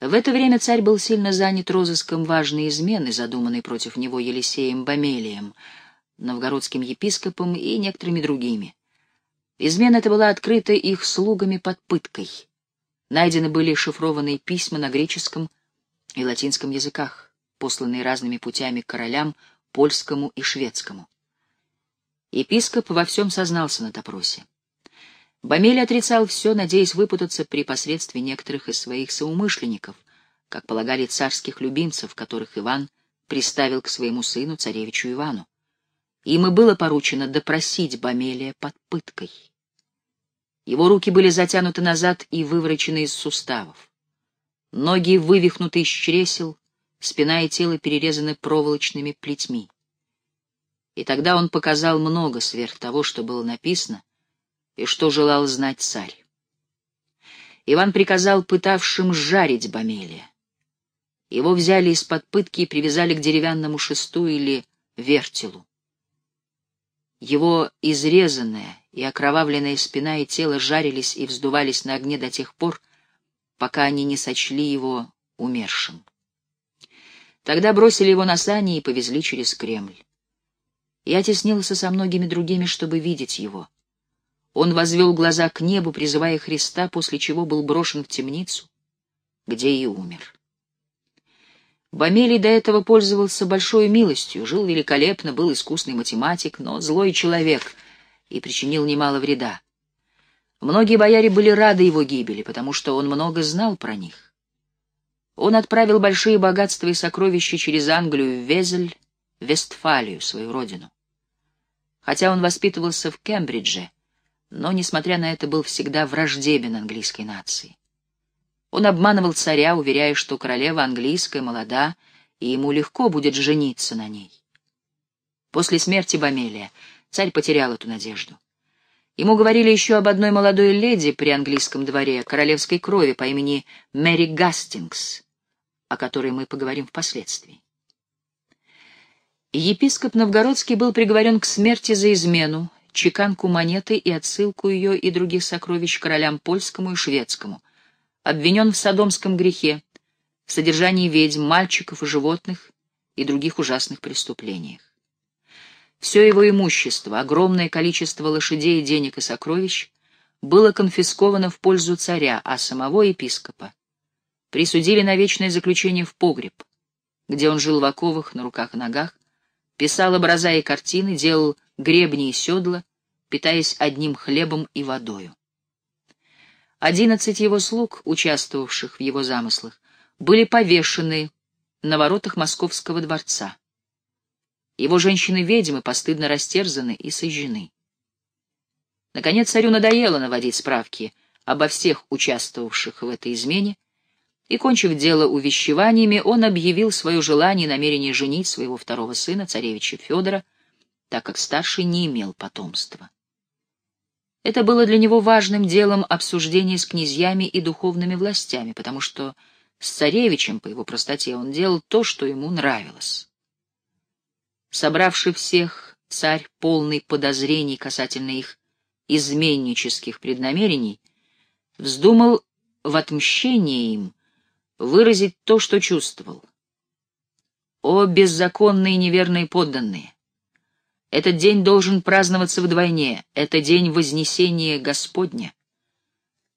В это время царь был сильно занят розыском важной измены, задуманной против него Елисеем Бамелием, новгородским епископом и некоторыми другими. Измена эта была открыта их слугами под пыткой. Найдены были шифрованные письма на греческом и латинском языках, посланные разными путями королям, польскому и шведскому. Епископ во всем сознался на допросе. Бамель отрицал все, надеясь выпутаться при посредстве некоторых из своих соумышленников, как полагали царских любимцев, которых Иван приставил к своему сыну, царевичу Ивану. Им и было поручено допросить Бамелия под пыткой. Его руки были затянуты назад и выворочены из суставов. Ноги вывихнуты из чресел, спина и тело перерезаны проволочными плетьми. И тогда он показал много сверх того, что было написано, и что желал знать царь. Иван приказал пытавшим жарить Бамелия. Его взяли из-под пытки и привязали к деревянному шесту или вертелу. Его изрезанная и окровавленная спина и тело жарились и вздувались на огне до тех пор, пока они не сочли его умершим. Тогда бросили его на сани и повезли через Кремль. Я теснился со многими другими, чтобы видеть его. Он возвел глаза к небу, призывая Христа, после чего был брошен в темницу, где и умер. Бамелий до этого пользовался большой милостью, жил великолепно, был искусный математик, но злой человек и причинил немало вреда. Многие бояре были рады его гибели, потому что он много знал про них. Он отправил большие богатства и сокровища через Англию в Везель, Вестфалию, свою родину. Хотя он воспитывался в Кембридже, но, несмотря на это, был всегда враждебен английской нации. Он обманывал царя, уверяя, что королева английская молода, и ему легко будет жениться на ней. После смерти Бамелия царь потерял эту надежду. Ему говорили еще об одной молодой леди при английском дворе, королевской крови по имени Мэри Гастингс, о которой мы поговорим впоследствии. Епископ Новгородский был приговорен к смерти за измену, чеканку монеты и отсылку ее и других сокровищ королям польскому и шведскому, обвинен в садомском грехе, в содержании ведьм, мальчиков и животных и других ужасных преступлениях. Все его имущество, огромное количество лошадей, денег и сокровищ было конфисковано в пользу царя, а самого епископа присудили на вечное заключение в погреб, где он жил в оковах на руках и ногах, писал образа и картины, делал гребни и седла, питаясь одним хлебом и водою. Одиннадцать его слуг, участвовавших в его замыслах, были повешены на воротах московского дворца. Его женщины-ведьмы постыдно растерзаны и сожжены. Наконец царю надоело наводить справки обо всех участвовавших в этой измене, и, кончив дело увещеваниями, он объявил свое желание и намерение женить своего второго сына, царевича Федора, так как старший не имел потомства. Это было для него важным делом обсуждения с князьями и духовными властями, потому что с царевичем, по его простоте, он делал то, что ему нравилось. Собравший всех, царь, полный подозрений касательно их изменнических преднамерений, вздумал в отмщении им выразить то, что чувствовал. О, беззаконные неверные подданные! Этот день должен праздноваться вдвойне, это день Вознесения Господня.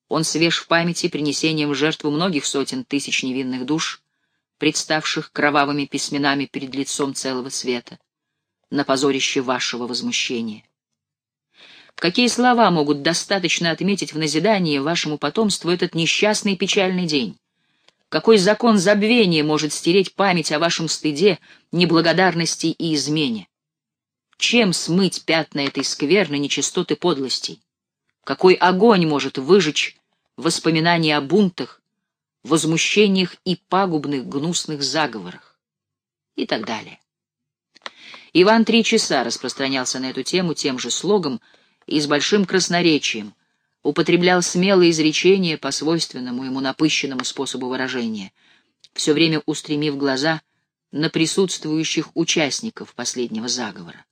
Он свеж в памяти принесением в жертву многих сотен тысяч невинных душ, представших кровавыми письменами перед лицом целого света, на позорище вашего возмущения. Какие слова могут достаточно отметить в назидании вашему потомству этот несчастный печальный день? Какой закон забвения может стереть память о вашем стыде, неблагодарности и измене? Чем смыть пятна этой скверной нечистоты подлостей? Какой огонь может выжечь воспоминания о бунтах, возмущениях и пагубных гнусных заговорах? И так далее. Иван три часа распространялся на эту тему тем же слогом и с большим красноречием, употреблял смелые изречения по свойственному ему напыщенному способу выражения, все время устремив глаза на присутствующих участников последнего заговора.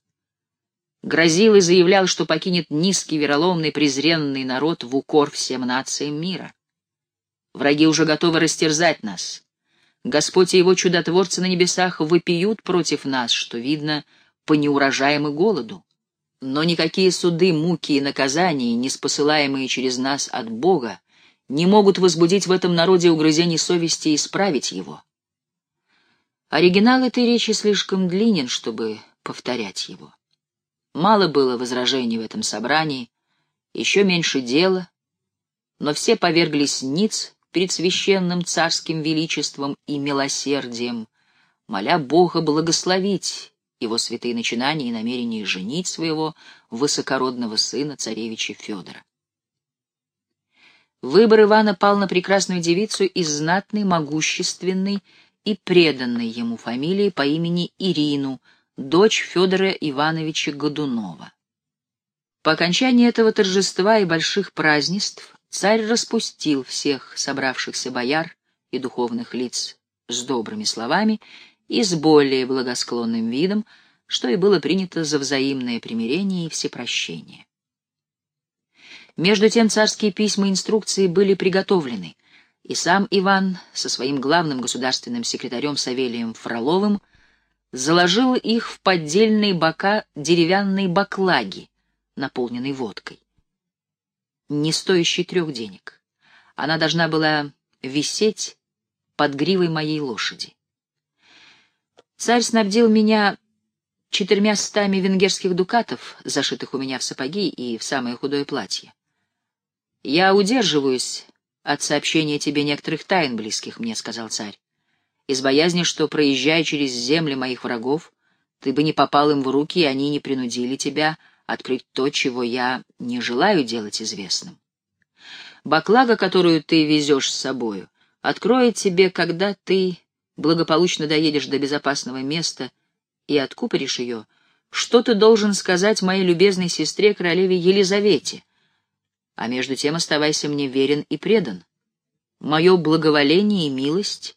Грозил и заявлял, что покинет низкий, вероломный, презренный народ в укор всем нациям мира. Враги уже готовы растерзать нас. Господь и его чудотворцы на небесах выпьют против нас, что видно по неурожаям и голоду. Но никакие суды, муки и наказания, не спосылаемые через нас от Бога, не могут возбудить в этом народе угрызений совести и исправить его. Оригинал этой речи слишком длинен, чтобы повторять его. Мало было возражений в этом собрании, еще меньше дела, но все поверглись ниц перед священным царским величеством и милосердием, моля Бога благословить его святые начинания и намерения женить своего высокородного сына, царевича Федора. Выбор Ивана пал на прекрасную девицу из знатной, могущественной и преданной ему фамилии по имени Ирину, дочь Федора Ивановича Годунова. По окончании этого торжества и больших празднеств царь распустил всех собравшихся бояр и духовных лиц с добрыми словами и с более благосклонным видом, что и было принято за взаимное примирение и всепрощение. Между тем царские письма и инструкции были приготовлены, и сам Иван со своим главным государственным секретарем Савелием Фроловым заложил их в поддельные бока деревянной баклаги, наполненной водкой не стоящей трех денег. Она должна была висеть под гривой моей лошади. Царь снабдил меня четырьмя стами венгерских дукатов, зашитых у меня в сапоги и в самое худое платье. «Я удерживаюсь от сообщения тебе некоторых тайн, близких мне», — сказал царь, «из боязни, что, проезжая через земли моих врагов, ты бы не попал им в руки, и они не принудили тебя открыть то, чего я не желаю делать известным. Баклага, которую ты везешь с собою, откроет тебе, когда ты благополучно доедешь до безопасного места и откупоришь ее, что ты должен сказать моей любезной сестре, королеве Елизавете, а между тем оставайся мне верен и предан. Мое благоволение и милость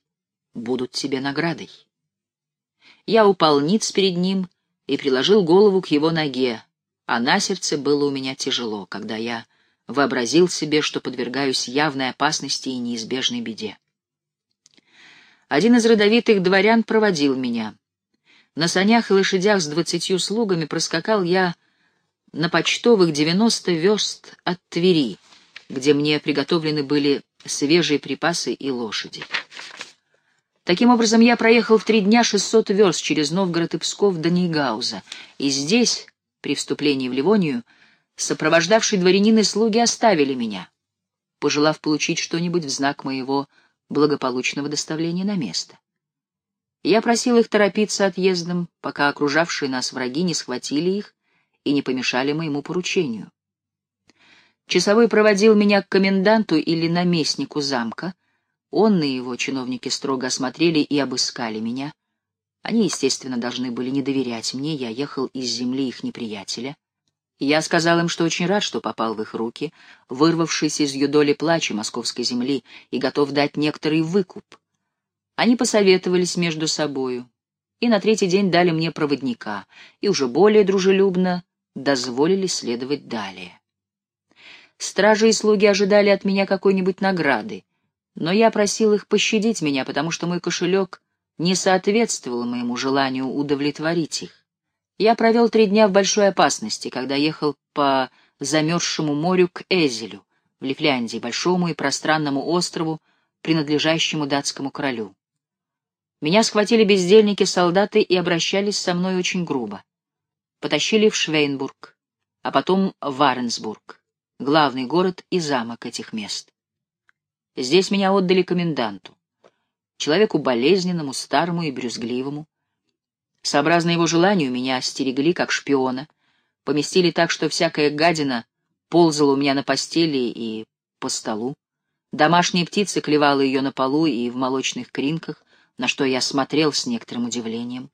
будут тебе наградой. Я упал ниц перед ним и приложил голову к его ноге, а на сердце было у меня тяжело, когда я вообразил себе, что подвергаюсь явной опасности и неизбежной беде. Один из родовитых дворян проводил меня. На санях и лошадях с двадцатью слугами проскакал я на почтовых девяносто верст от Твери, где мне приготовлены были свежие припасы и лошади. Таким образом, я проехал в три дня шестьсот верст через Новгород и Псков до Нейгауза, и здесь, при вступлении в Ливонию, сопровождавшие дворянин и слуги оставили меня, пожелав получить что-нибудь в знак моего благополучного доставления на место. Я просил их торопиться отъездом, пока окружавшие нас враги не схватили их и не помешали моему поручению. Часовой проводил меня к коменданту или наместнику замка. Он и его чиновники строго осмотрели и обыскали меня — они, естественно, должны были не доверять мне, я ехал из земли их неприятеля. Я сказал им, что очень рад, что попал в их руки, вырвавшись из юдоли плача московской земли и готов дать некоторый выкуп. Они посоветовались между собою, и на третий день дали мне проводника, и уже более дружелюбно дозволили следовать далее. Стражи и слуги ожидали от меня какой-нибудь награды, но я просил их пощадить меня, потому что мой кошелек не соответствовало моему желанию удовлетворить их. Я провел три дня в большой опасности, когда ехал по замерзшему морю к Эзелю, в Лифляндии, большому и пространному острову, принадлежащему датскому королю. Меня схватили бездельники-солдаты и обращались со мной очень грубо. Потащили в Швейнбург, а потом в Варенсбург, главный город и замок этих мест. Здесь меня отдали коменданту человеку болезненному, старому и брюзгливому. Сообразно его желанию меня остерегли как шпиона, поместили так, что всякая гадина ползала у меня на постели и по столу. Домашние птицы клевала ее на полу и в молочных кринках, на что я смотрел с некоторым удивлением.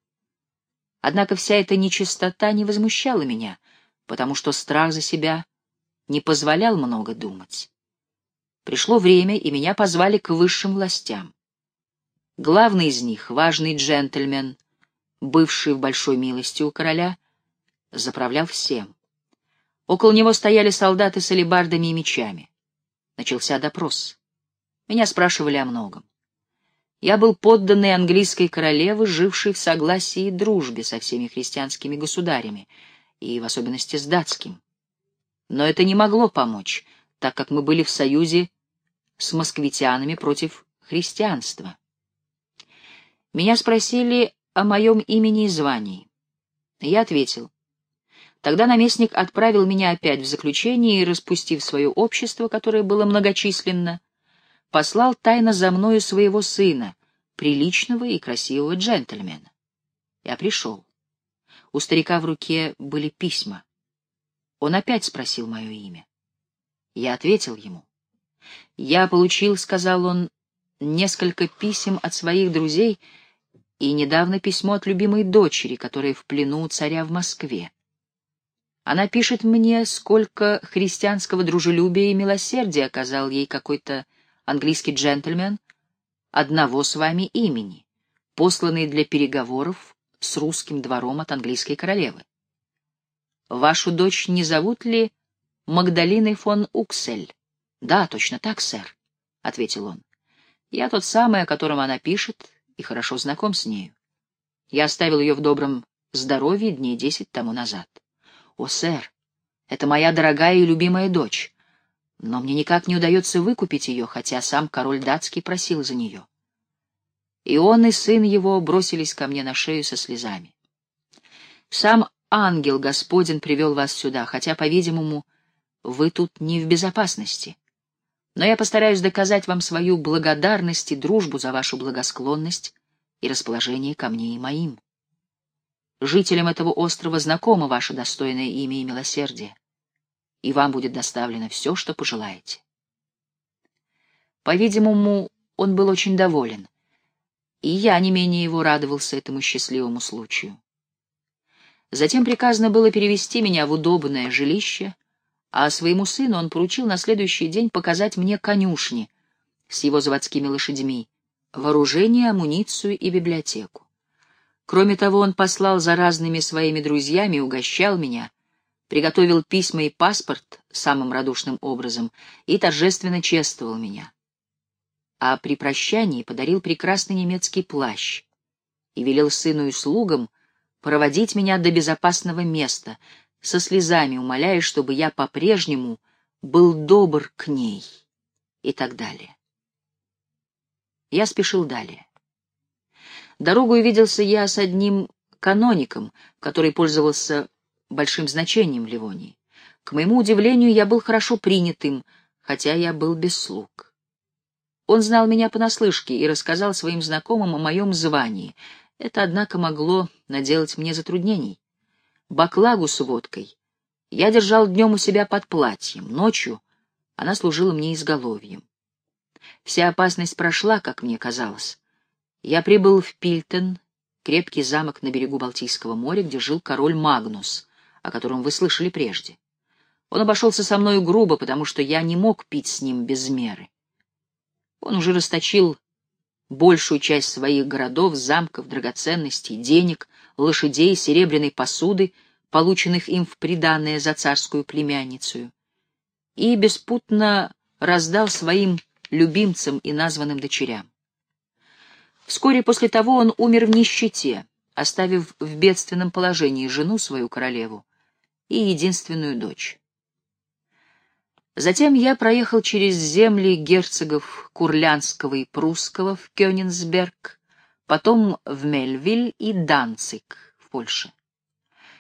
Однако вся эта нечистота не возмущала меня, потому что страх за себя не позволял много думать. Пришло время, и меня позвали к высшим властям. Главный из них, важный джентльмен, бывший в большой милости у короля, заправлял всем. Около него стояли солдаты с алебардами и мечами. Начался допрос. Меня спрашивали о многом. Я был подданный английской королевы, жившей в согласии и дружбе со всеми христианскими государями, и в особенности с датским. Но это не могло помочь, так как мы были в союзе с москвитянами против христианства. Меня спросили о моем имени и звании. Я ответил. Тогда наместник отправил меня опять в заключение и, распустив свое общество, которое было многочисленно, послал тайно за мною своего сына, приличного и красивого джентльмена. Я пришел. У старика в руке были письма. Он опять спросил мое имя. Я ответил ему. «Я получил, — сказал он, — несколько писем от своих друзей и недавно письмо от любимой дочери, которая в плену у царя в Москве. Она пишет мне, сколько христианского дружелюбия и милосердия оказал ей какой-то английский джентльмен одного с вами имени, посланный для переговоров с русским двором от английской королевы. Вашу дочь не зовут ли Магдалиной фон Уксель? Да, точно так, сэр, — ответил он. Я тот самый, о котором она пишет, и хорошо знаком с нею. Я оставил ее в добром здоровье дней десять тому назад. О, сэр, это моя дорогая и любимая дочь, но мне никак не удается выкупить ее, хотя сам король датский просил за нее. И он, и сын его бросились ко мне на шею со слезами. Сам ангел Господень привел вас сюда, хотя, по-видимому, вы тут не в безопасности. Но я постараюсь доказать вам свою благодарность и дружбу за вашу благосклонность и расположение ко мне и моим. Жителям этого острова знакомо ваше достойное имя и милосердие, и вам будет доставлено все, что пожелаете. По-видимому, он был очень доволен, и я не менее его радовался этому счастливому случаю. Затем приказано было перевести меня в удобное жилище, а своему сыну он поручил на следующий день показать мне конюшни с его заводскими лошадьми, вооружение, амуницию и библиотеку. Кроме того, он послал за разными своими друзьями, угощал меня, приготовил письма и паспорт самым радушным образом и торжественно чествовал меня. А при прощании подарил прекрасный немецкий плащ и велел сыну и слугам проводить меня до безопасного места, со слезами умоляя, чтобы я по-прежнему был добр к ней и так далее. Я спешил далее. Дорогу увиделся я с одним каноником, который пользовался большим значением в Ливонии. К моему удивлению, я был хорошо принятым, хотя я был без слуг. Он знал меня понаслышке и рассказал своим знакомым о моем звании. Это, однако, могло наделать мне затруднений баклагу с водкой я держал днем у себя под платьем, ночью она служила мне изголовьем. Вся опасность прошла, как мне казалось. Я прибыл в Пильтен, крепкий замок на берегу Балтийского моря, где жил король Магнус, о котором вы слышали прежде. Он обошелся со мною грубо, потому что я не мог пить с ним без меры. Он уже расточил большую часть своих городов, замков, драгоценностей, денег, лошадей, серебряной посуды, полученных им в приданое за царскую племянницу, и беспутно раздал своим любимцам и названным дочерям. Вскоре после того он умер в нищете, оставив в бедственном положении жену свою королеву и единственную дочь. Затем я проехал через земли герцогов Курлянского и Прусского в Кёнигсберг, потом в Мельвиль и Данциг в Польше,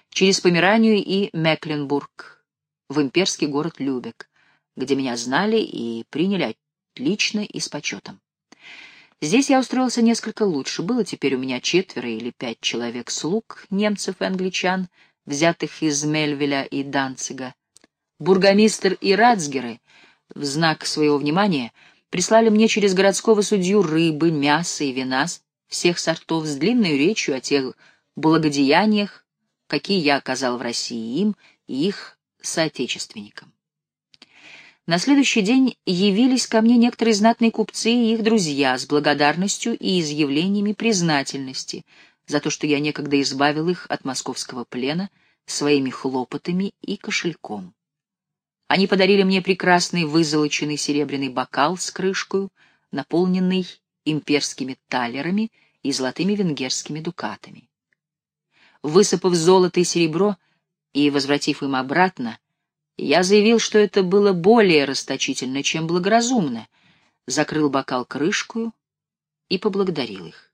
через Померанию и Мекленбург, в имперский город Любек, где меня знали и приняли отлично и с почетом. Здесь я устроился несколько лучше. Было теперь у меня четверо или пять человек слуг, немцев и англичан, взятых из Мельвиля и Данцига, Бургомистр и Рацгеры в знак своего внимания прислали мне через городского судью рыбы, мяса и вина всех сортов с длинной речью о тех благодеяниях, какие я оказал в России им и их соотечественникам. На следующий день явились ко мне некоторые знатные купцы и их друзья с благодарностью и изъявлениями признательности за то, что я некогда избавил их от московского плена своими хлопотами и кошельком. Они подарили мне прекрасный вызолоченный серебряный бокал с крышкой, наполненный имперскими талерами и золотыми венгерскими дукатами. Высыпав золото и серебро и возвратив им обратно, я заявил, что это было более расточительно, чем благоразумно, закрыл бокал крышкою и поблагодарил их.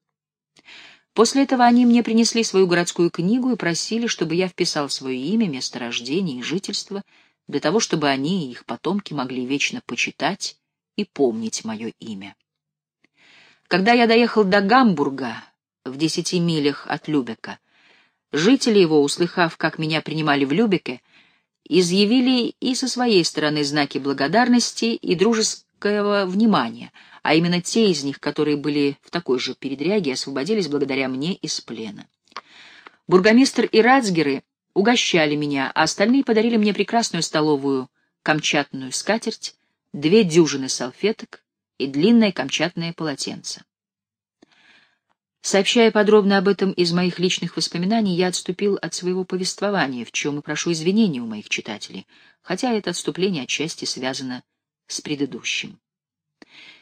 После этого они мне принесли свою городскую книгу и просили, чтобы я вписал свое имя, место рождения и жительство, для того, чтобы они и их потомки могли вечно почитать и помнить мое имя. Когда я доехал до Гамбурга, в десяти милях от Любека, жители его, услыхав, как меня принимали в Любеке, изъявили и со своей стороны знаки благодарности и дружеского внимания, а именно те из них, которые были в такой же передряге, освободились благодаря мне из плена. Бургомистр и рацгеры угощали меня, а остальные подарили мне прекрасную столовую камчатную скатерть, две дюжины салфеток и длинное камчатное полотенце. Сообщая подробно об этом из моих личных воспоминаний, я отступил от своего повествования, в чем и прошу извинения у моих читателей, хотя это отступление отчасти связано с предыдущим.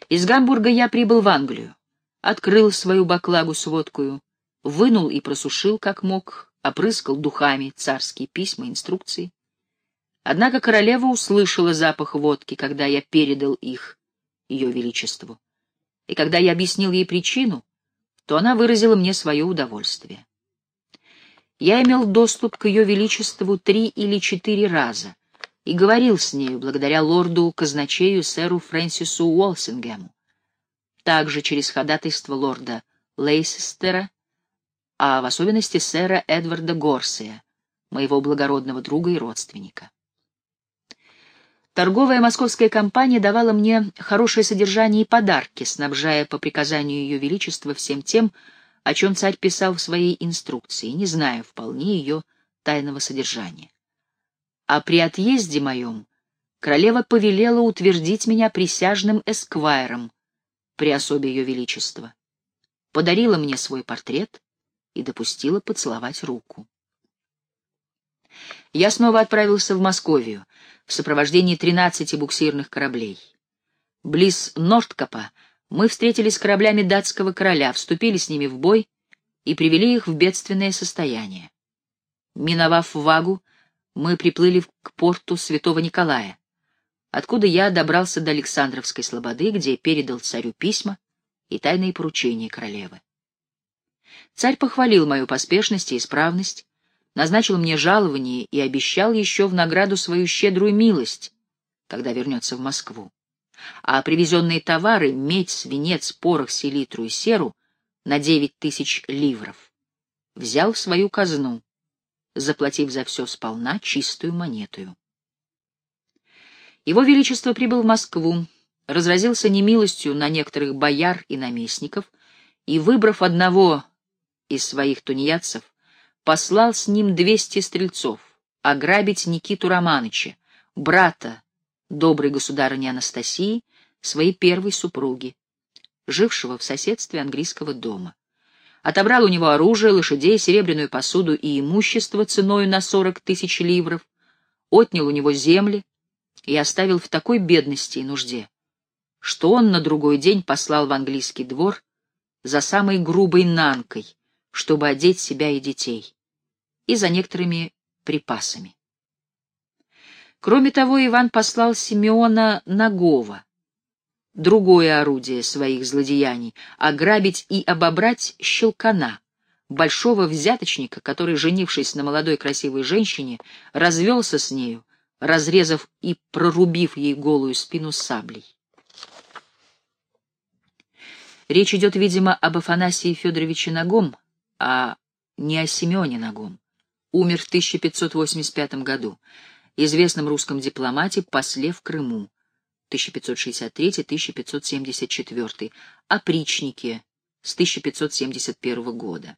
Из Гамбурга я прибыл в Англию, открыл свою баклагу с водкою, вынул и просушил, как мог, опрыскал духами царские письма, инструкции. Однако королева услышала запах водки, когда я передал их ее величеству. И когда я объяснил ей причину, то она выразила мне свое удовольствие. Я имел доступ к ее величеству три или четыре раза и говорил с нею благодаря лорду-казначею сэру Фрэнсису Уолсингему, также через ходатайство лорда Лейсестера, а в особенности сэра Эдварда Горсея, моего благородного друга и родственника. Торговая московская компания давала мне хорошее содержание и подарки, снабжая по приказанию Ее Величества всем тем, о чем царь писал в своей инструкции, не зная вполне ее тайного содержания. А при отъезде моем королева повелела утвердить меня присяжным эсквайром при особе Ее Величества, подарила мне свой портрет и допустила поцеловать руку. Я снова отправился в Московию в сопровождении 13 буксирных кораблей. Близ Нордкапа мы встретились с кораблями датского короля, вступили с ними в бой и привели их в бедственное состояние. Миновав Вагу, мы приплыли к порту Святого Николая, откуда я добрался до Александровской слободы, где передал царю письма и тайные поручения королевы. Царь похвалил мою поспешность и исправность, назначил мне жалование и обещал еще в награду свою щедрую милость, когда вернется в Москву. А привезенные товары — медь, свинец, порох, селитру и серу — на девять тысяч ливров. Взял в свою казну, заплатив за все сполна чистую монетую. Его Величество прибыл в Москву, разразился немилостью на некоторых бояр и наместников и, выбрав одного из своих тунеядцев, послал с ним двести стрельцов ограбить Никиту Романыча, брата доброй государыни Анастасии, своей первой супруги, жившего в соседстве английского дома. Отобрал у него оружие, лошадей, серебряную посуду и имущество ценою на сорок тысяч ливров, отнял у него земли и оставил в такой бедности и нужде, что он на другой день послал в английский двор за самой грубой нанкой, чтобы одеть себя и детей и за некоторыми припасами. Кроме того, Иван послал Симеона Нагова, другое орудие своих злодеяний, ограбить и обобрать Щелкана, большого взяточника, который, женившись на молодой красивой женщине, развелся с нею, разрезав и прорубив ей голую спину саблей. Речь идет, видимо, об Афанасии Федоровиче Нагом, а не о Семене Нагом умер в 1585 году, известном русском дипломате, после в Крыму, 1563-1574, опричнике с 1571 года.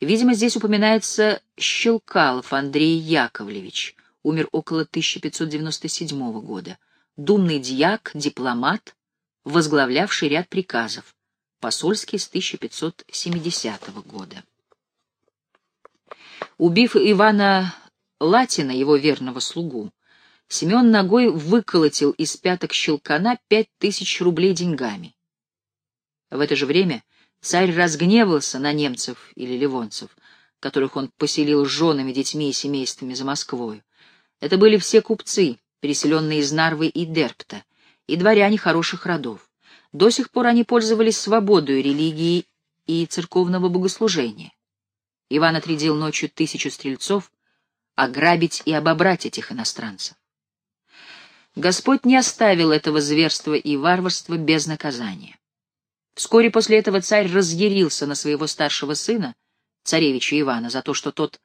Видимо, здесь упоминается Щелкалов Андрей Яковлевич, умер около 1597 года, думный дьяк, дипломат, возглавлявший ряд приказов, посольский с 1570 года. Убив Ивана Латина, его верного слугу, Семен ногой выколотил из пяток щелкана пять тысяч рублей деньгами. В это же время царь разгневался на немцев или ливонцев, которых он поселил с женами, детьми и семействами за Москвою. Это были все купцы, переселенные из Нарвы и Дерпта, и дворяне хороших родов. До сих пор они пользовались свободой религии и церковного богослужения. Иван отрядил ночью тысячу стрельцов ограбить и обобрать этих иностранцев. Господь не оставил этого зверства и варварства без наказания. Вскоре после этого царь разъярился на своего старшего сына, царевича Ивана, за то, что тот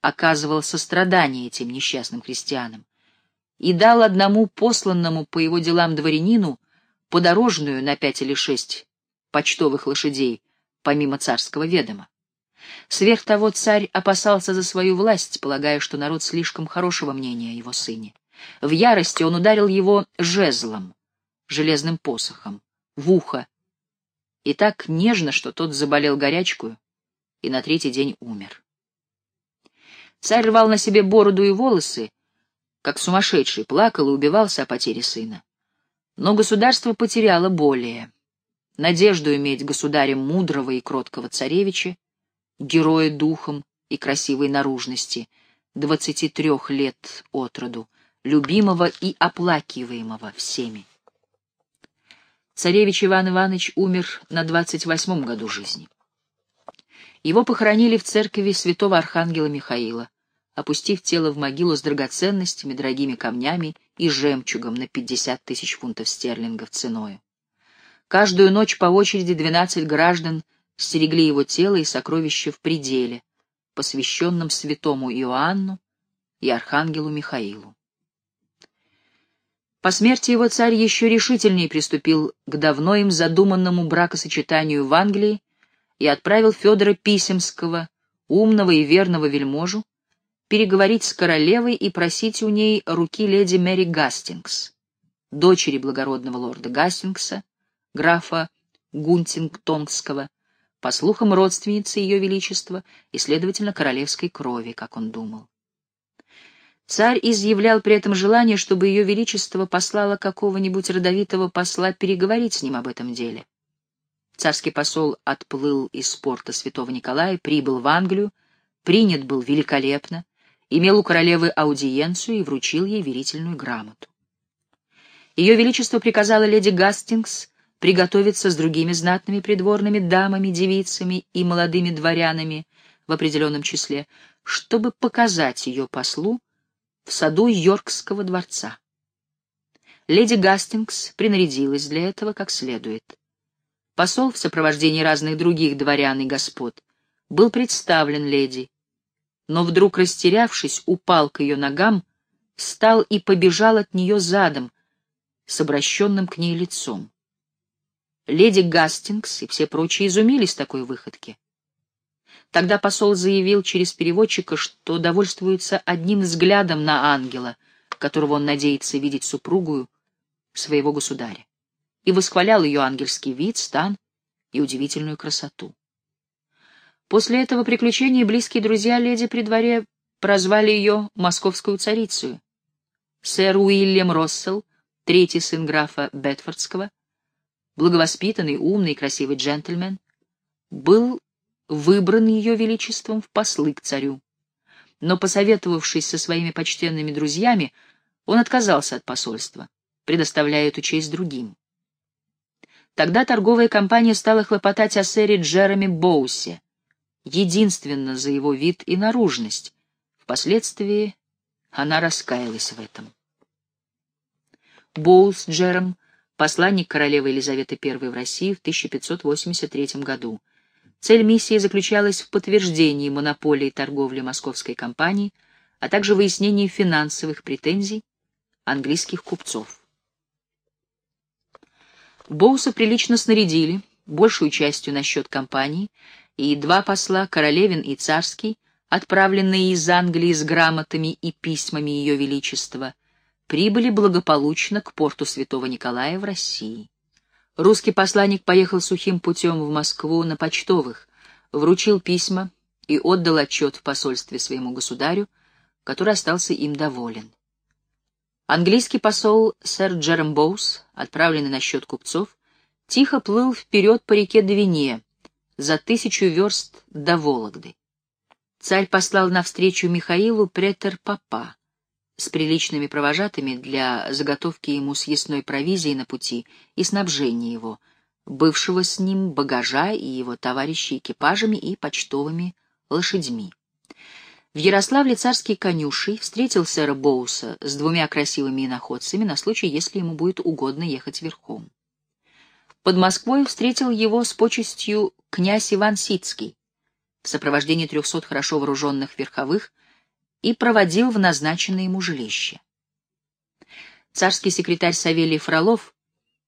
оказывал сострадание этим несчастным крестьянам, и дал одному посланному по его делам дворянину подорожную на пять или шесть почтовых лошадей, помимо царского ведома. Сверх того, царь опасался за свою власть, полагая, что народ слишком хорошего мнения о его сыне. В ярости он ударил его жезлом, железным посохом, в ухо, и так нежно, что тот заболел горячкую и на третий день умер. Царь рвал на себе бороду и волосы, как сумасшедший, плакал и убивался о потере сына. Но государство потеряло более. Надежду иметь государем мудрого и кроткого царевича, героя духом и красивой наружности, двадцати трех лет от роду, любимого и оплакиваемого всеми. Царевич Иван Иванович умер на двадцать восьмом году жизни. Его похоронили в церкви святого архангела Михаила, опустив тело в могилу с драгоценностями, дорогими камнями и жемчугом на пятьдесят тысяч фунтов стерлингов ценою. Каждую ночь по очереди двенадцать граждан стерегли его тело и сокровища в пределе, посвященном святому Иоанну и архангелу Михаилу. По смерти его царь еще решительнее приступил к давно им задуманному бракосочетанию в Англии и отправил Федора Писемского, умного и верного вельможу, переговорить с королевой и просить у ней руки леди Мэри Гастингс, дочери благородного лорда Гастингса, графа Гунтингтонского, по слухам, родственницы Ее Величества и, следовательно, королевской крови, как он думал. Царь изъявлял при этом желание, чтобы Ее Величество послало какого-нибудь родовитого посла переговорить с ним об этом деле. Царский посол отплыл из порта Святого Николая, прибыл в Англию, принят был великолепно, имел у королевы аудиенцию и вручил ей верительную грамоту. Ее Величество приказало леди Гастингс приготовиться с другими знатными придворными дамами, девицами и молодыми дворянами в определенном числе, чтобы показать ее послу в саду Йоркского дворца. Леди Гастингс принарядилась для этого как следует. Посол в сопровождении разных других дворян и господ был представлен леди, но вдруг, растерявшись, упал к ее ногам, встал и побежал от нее задом, с обращенным к ней лицом. Леди Гастингс и все прочие изумились такой выходке. Тогда посол заявил через переводчика, что довольствуется одним взглядом на ангела, которого он надеется видеть супругую своего государя, и восхвалял ее ангельский вид, стан и удивительную красоту. После этого приключения близкие друзья леди при дворе прозвали ее «московскую царицу». Сэр Уильям Россел, третий сын графа Бетфордского, благовоспитанный, умный и красивый джентльмен, был выбран ее величеством в послы к царю. Но, посоветовавшись со своими почтенными друзьями, он отказался от посольства, предоставляя эту честь другим. Тогда торговая компания стала хлопотать о сэре Джереми Боусе, единственно за его вид и наружность. Впоследствии она раскаялась в этом. Боус Джером посланник королевы Елизаветы I в России в 1583 году. Цель миссии заключалась в подтверждении монополии торговли московской компании, а также выяснении финансовых претензий английских купцов. Боуса прилично снарядили, большую частью на счет компании, и два посла, Королевин и Царский, отправленные из Англии с грамотами и письмами Ее Величества, прибыли благополучно к порту Святого Николая в России. Русский посланник поехал сухим путем в Москву на почтовых, вручил письма и отдал отчет в посольстве своему государю, который остался им доволен. Английский посол сэр Джерем Боус, отправленный на счет купцов, тихо плыл вперед по реке Двине, за тысячу верст до Вологды. Царь послал навстречу Михаилу претер-папа с приличными провожатыми для заготовки ему съестной провизии на пути и снабжения его, бывшего с ним багажа и его товарищей экипажами и почтовыми лошадьми. В Ярославле царский конюшей встретил сэра Боуса с двумя красивыми иноходцами на случай, если ему будет угодно ехать верхом. Под Москвой встретил его с почестью князь Иван Сицкий в сопровождении трехсот хорошо вооруженных верховых и проводил в назначенное ему жилище. Царский секретарь Савелий Фролов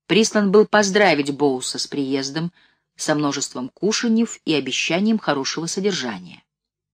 прислан был поздравить Боуса с приездом, со множеством кушаньев и обещанием хорошего содержания.